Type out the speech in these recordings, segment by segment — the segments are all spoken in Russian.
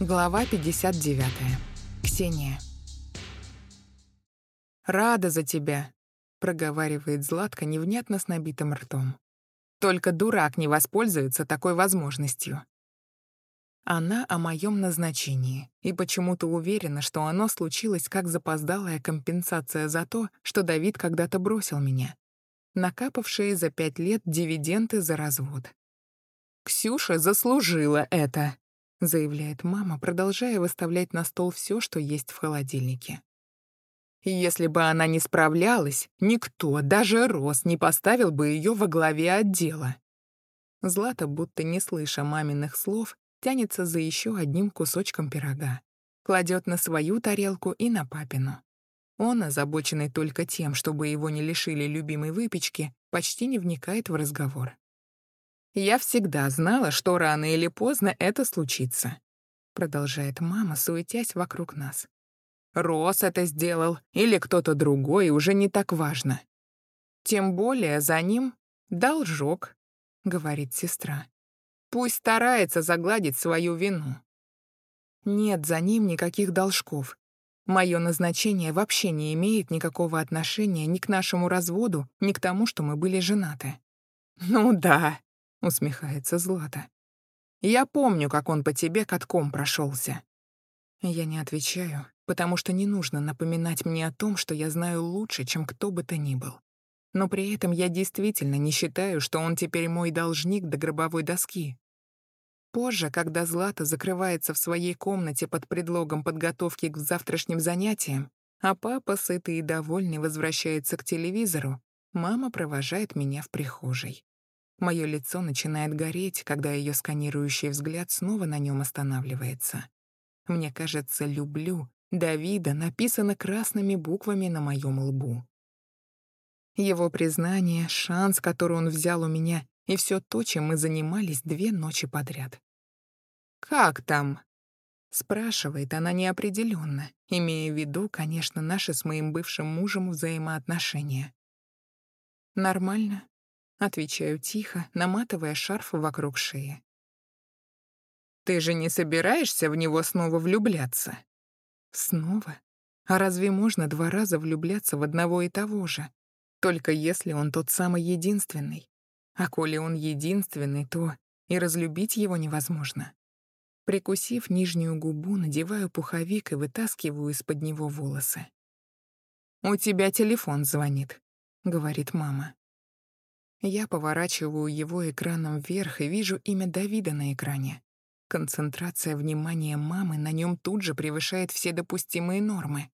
Глава 59. Ксения. «Рада за тебя», — проговаривает Златка невнятно с набитым ртом. «Только дурак не воспользуется такой возможностью». Она о моем назначении и почему-то уверена, что оно случилось как запоздалая компенсация за то, что Давид когда-то бросил меня. Накапавшие за пять лет дивиденды за развод. «Ксюша заслужила это», — заявляет мама, продолжая выставлять на стол все, что есть в холодильнике. Если бы она не справлялась, никто, даже Рос, не поставил бы ее во главе отдела. Злата, будто не слыша маминых слов, тянется за еще одним кусочком пирога. Кладет на свою тарелку и на папину. Он, озабоченный только тем, чтобы его не лишили любимой выпечки, почти не вникает в разговор. «Я всегда знала, что рано или поздно это случится», продолжает мама, суетясь вокруг нас. «Рос это сделал, или кто-то другой, уже не так важно. Тем более за ним должок», — говорит сестра. «Пусть старается загладить свою вину». Нет за ним никаких должков. Мое назначение вообще не имеет никакого отношения ни к нашему разводу, ни к тому, что мы были женаты. «Ну да», — усмехается Злата. «Я помню, как он по тебе катком прошелся. Я не отвечаю, потому что не нужно напоминать мне о том, что я знаю лучше, чем кто бы то ни был. Но при этом я действительно не считаю, что он теперь мой должник до гробовой доски. Позже, когда Злата закрывается в своей комнате под предлогом подготовки к завтрашним занятиям, а папа, сытый и довольный, возвращается к телевизору, мама провожает меня в прихожей. Мое лицо начинает гореть, когда ее сканирующий взгляд снова на нем останавливается. Мне кажется, «люблю» Давида написано красными буквами на моем лбу. Его признание, шанс, который он взял у меня, и все то, чем мы занимались две ночи подряд. «Как там?» — спрашивает она неопределенно, имея в виду, конечно, наши с моим бывшим мужем взаимоотношения. «Нормально», Отвечаю тихо, наматывая шарф вокруг шеи. «Ты же не собираешься в него снова влюбляться?» «Снова? А разве можно два раза влюбляться в одного и того же? Только если он тот самый единственный. А коли он единственный, то и разлюбить его невозможно». Прикусив нижнюю губу, надеваю пуховик и вытаскиваю из-под него волосы. «У тебя телефон звонит», — говорит мама. Я поворачиваю его экраном вверх и вижу имя Давида на экране. Концентрация внимания мамы на нем тут же превышает все допустимые нормы.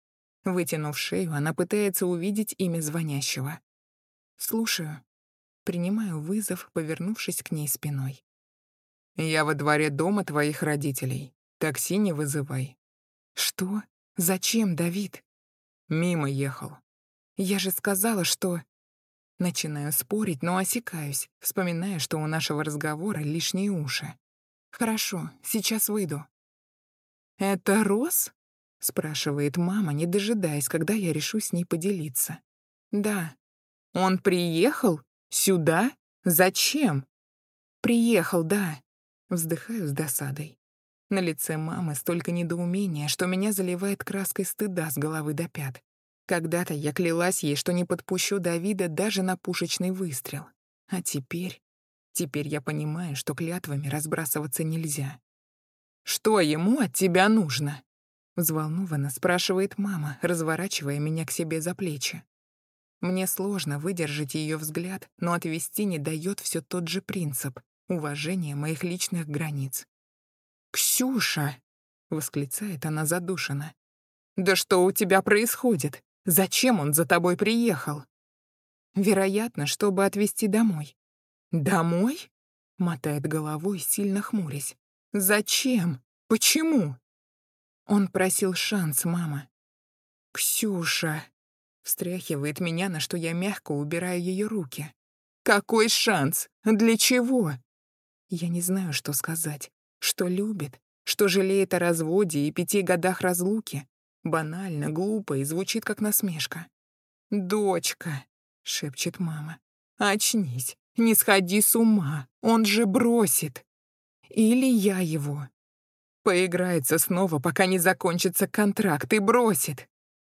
Вытянув шею, она пытается увидеть имя звонящего. «Слушаю». Принимаю вызов, повернувшись к ней спиной. «Я во дворе дома твоих родителей. Такси не вызывай». «Что? Зачем, Давид?» «Мимо ехал». «Я же сказала, что...» Начинаю спорить, но осекаюсь, вспоминая, что у нашего разговора лишние уши. «Хорошо, сейчас выйду». «Это Рос?» — спрашивает мама, не дожидаясь, когда я решу с ней поделиться. «Да». «Он приехал? Сюда? Зачем?» «Приехал, да». Вздыхаю с досадой. На лице мамы столько недоумения, что меня заливает краской стыда с головы до пят. Когда-то я клялась ей, что не подпущу Давида даже на пушечный выстрел. А теперь... Теперь я понимаю, что клятвами разбрасываться нельзя. «Что ему от тебя нужно?» Взволнованно спрашивает мама, разворачивая меня к себе за плечи. Мне сложно выдержать ее взгляд, но отвести не дает все тот же принцип — уважения моих личных границ. «Ксюша!» — восклицает она задушенно. «Да что у тебя происходит? Зачем он за тобой приехал? Вероятно, чтобы отвезти домой. Домой? Мотает головой, сильно хмурясь. Зачем? Почему? Он просил шанс, мама. Ксюша встряхивает меня, на что я мягко убираю ее руки. Какой шанс? Для чего? Я не знаю, что сказать. Что любит, что жалеет о разводе и пяти годах разлуки, Банально, глупо и звучит как насмешка. «Дочка», — шепчет мама, — «очнись, не сходи с ума, он же бросит. Или я его». Поиграется снова, пока не закончится контракт, и бросит.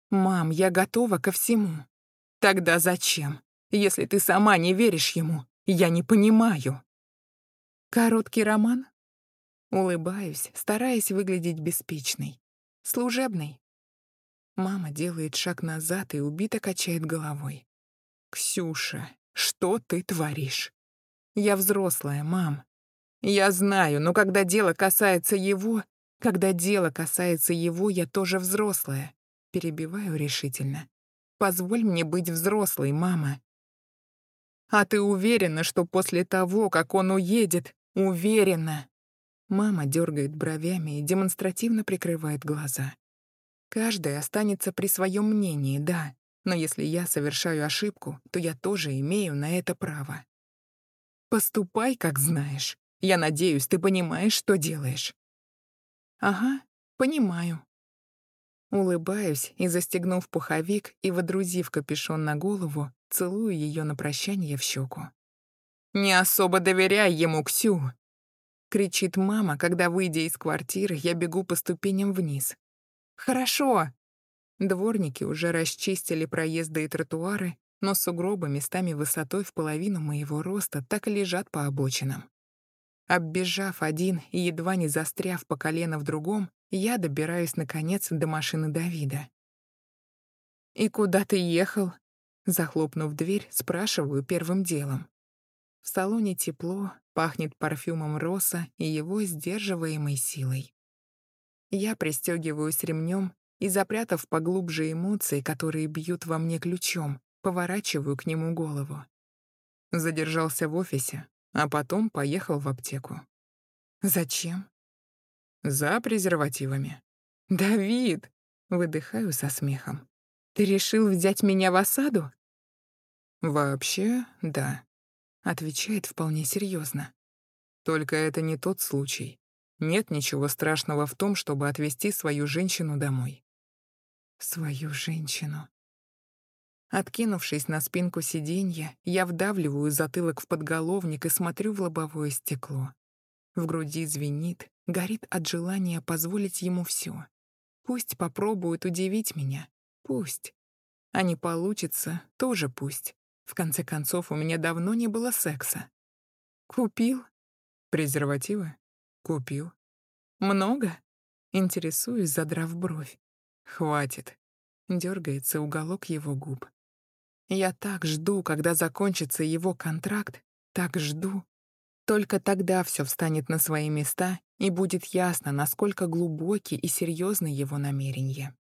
Мам, я готова ко всему. Тогда зачем, если ты сама не веришь ему? Я не понимаю. Короткий роман? Улыбаюсь, стараясь выглядеть беспечной. Служебный. Мама делает шаг назад и убито качает головой. «Ксюша, что ты творишь? Я взрослая, мам. Я знаю, но когда дело касается его, когда дело касается его, я тоже взрослая. Перебиваю решительно. Позволь мне быть взрослой, мама. А ты уверена, что после того, как он уедет, уверена? Мама дергает бровями и демонстративно прикрывает глаза. Каждый останется при своем мнении, да, но если я совершаю ошибку, то я тоже имею на это право. Поступай, как знаешь. Я надеюсь, ты понимаешь, что делаешь. Ага, понимаю. Улыбаюсь и, застегнув пуховик и водрузив капюшон на голову, целую ее на прощание в щеку. «Не особо доверяй ему, Ксю!» — кричит мама, когда, выйдя из квартиры, я бегу по ступеням вниз. «Хорошо!» Дворники уже расчистили проезды и тротуары, но сугробы местами высотой в половину моего роста так и лежат по обочинам. Оббежав один и едва не застряв по колено в другом, я добираюсь, наконец, до машины Давида. «И куда ты ехал?» Захлопнув дверь, спрашиваю первым делом. В салоне тепло, пахнет парфюмом роса и его сдерживаемой силой. Я пристегиваюсь ремнем и, запрятав поглубже эмоции, которые бьют во мне ключом, поворачиваю к нему голову. Задержался в офисе, а потом поехал в аптеку. «Зачем?» «За презервативами». «Давид!» — выдыхаю со смехом. «Ты решил взять меня в осаду?» «Вообще, да», — отвечает вполне серьезно. «Только это не тот случай. Нет ничего страшного в том, чтобы отвезти свою женщину домой». «Свою женщину», Откинувшись на спинку сиденья, я вдавливаю затылок в подголовник и смотрю в лобовое стекло. В груди звенит, горит от желания позволить ему все. Пусть попробует удивить меня. Пусть. А не получится, тоже пусть. В конце концов, у меня давно не было секса. Купил? Презервативы? Купил. Много? Интересуюсь, задрав бровь. Хватит. Дергается уголок его губ. Я так жду, когда закончится его контракт, так жду. Только тогда все встанет на свои места, и будет ясно, насколько глубоки и серьезны его намерения.